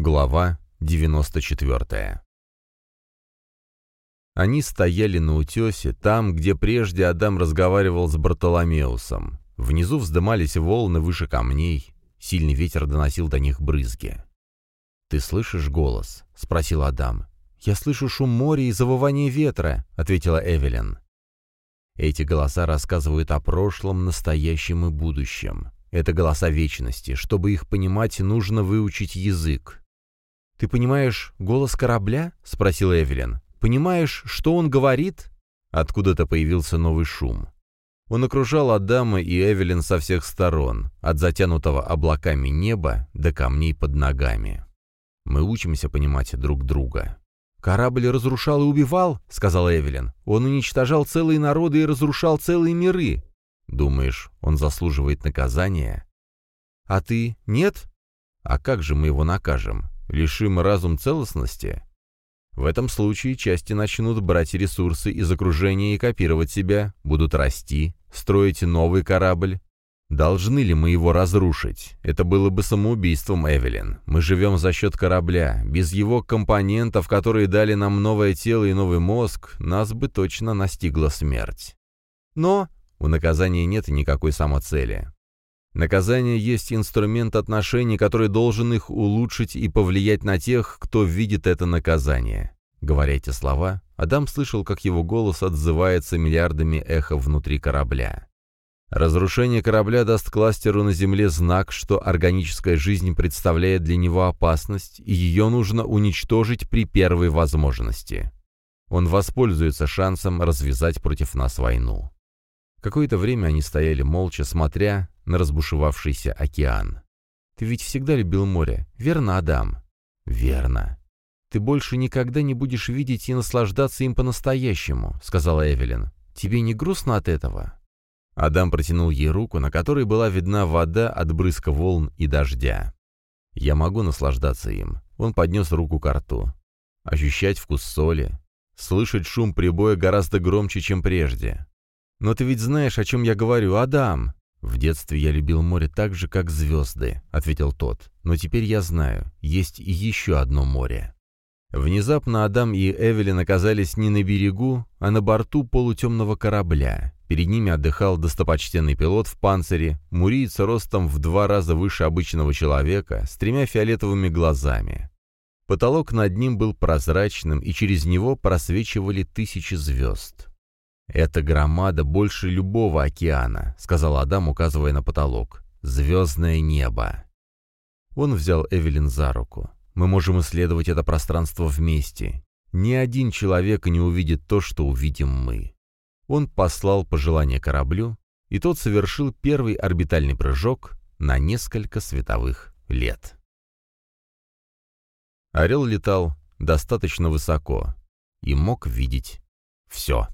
Глава 94 Они стояли на утесе, там, где прежде Адам разговаривал с Бартоломеусом. Внизу вздымались волны выше камней, сильный ветер доносил до них брызги. «Ты слышишь голос?» — спросил Адам. «Я слышу шум моря и завывание ветра», — ответила Эвелин. Эти голоса рассказывают о прошлом, настоящем и будущем. Это голоса вечности. Чтобы их понимать, нужно выучить язык. «Ты понимаешь голос корабля?» — спросил Эвелин. «Понимаешь, что он говорит?» Откуда-то появился новый шум. Он окружал Адама и Эвелин со всех сторон, от затянутого облаками неба до камней под ногами. Мы учимся понимать друг друга. «Корабль разрушал и убивал», — сказал Эвелин. «Он уничтожал целые народы и разрушал целые миры. Думаешь, он заслуживает наказания?» «А ты нет?» «А как же мы его накажем? Лишим разум целостности? В этом случае части начнут брать ресурсы из окружения и копировать себя, будут расти, строить новый корабль. Должны ли мы его разрушить? Это было бы самоубийством, Эвелин. Мы живем за счет корабля. Без его компонентов, которые дали нам новое тело и новый мозг, нас бы точно настигла смерть. Но у наказания нет никакой самоцели. Наказание есть инструмент отношений, который должен их улучшить и повлиять на тех, кто видит это наказание. Говоря эти слова, Адам слышал, как его голос отзывается миллиардами эхо внутри корабля. Разрушение корабля даст кластеру на Земле знак, что органическая жизнь представляет для него опасность, и ее нужно уничтожить при первой возможности. Он воспользуется шансом развязать против нас войну. Какое-то время они стояли молча, смотря на разбушевавшийся океан. «Ты ведь всегда любил море, верно, Адам?» «Верно. Ты больше никогда не будешь видеть и наслаждаться им по-настоящему», — сказала Эвелин. «Тебе не грустно от этого?» Адам протянул ей руку, на которой была видна вода от брызга волн и дождя. «Я могу наслаждаться им». Он поднес руку к рту. Ощущать вкус соли. Слышать шум прибоя гораздо громче, чем прежде. «Но ты ведь знаешь, о чем я говорю, Адам!» «В детстве я любил море так же, как звезды», — ответил тот. «Но теперь я знаю, есть еще одно море». Внезапно Адам и Эвелин оказались не на берегу, а на борту полутемного корабля. Перед ними отдыхал достопочтенный пилот в панцире, муриец ростом в два раза выше обычного человека, с тремя фиолетовыми глазами. Потолок над ним был прозрачным, и через него просвечивали тысячи звезд. «Это громада больше любого океана», — сказал Адам, указывая на потолок. «Звездное небо». Он взял Эвелин за руку. «Мы можем исследовать это пространство вместе. Ни один человек не увидит то, что увидим мы». Он послал пожелание кораблю, и тот совершил первый орбитальный прыжок на несколько световых лет. Орел летал достаточно высоко и мог видеть все.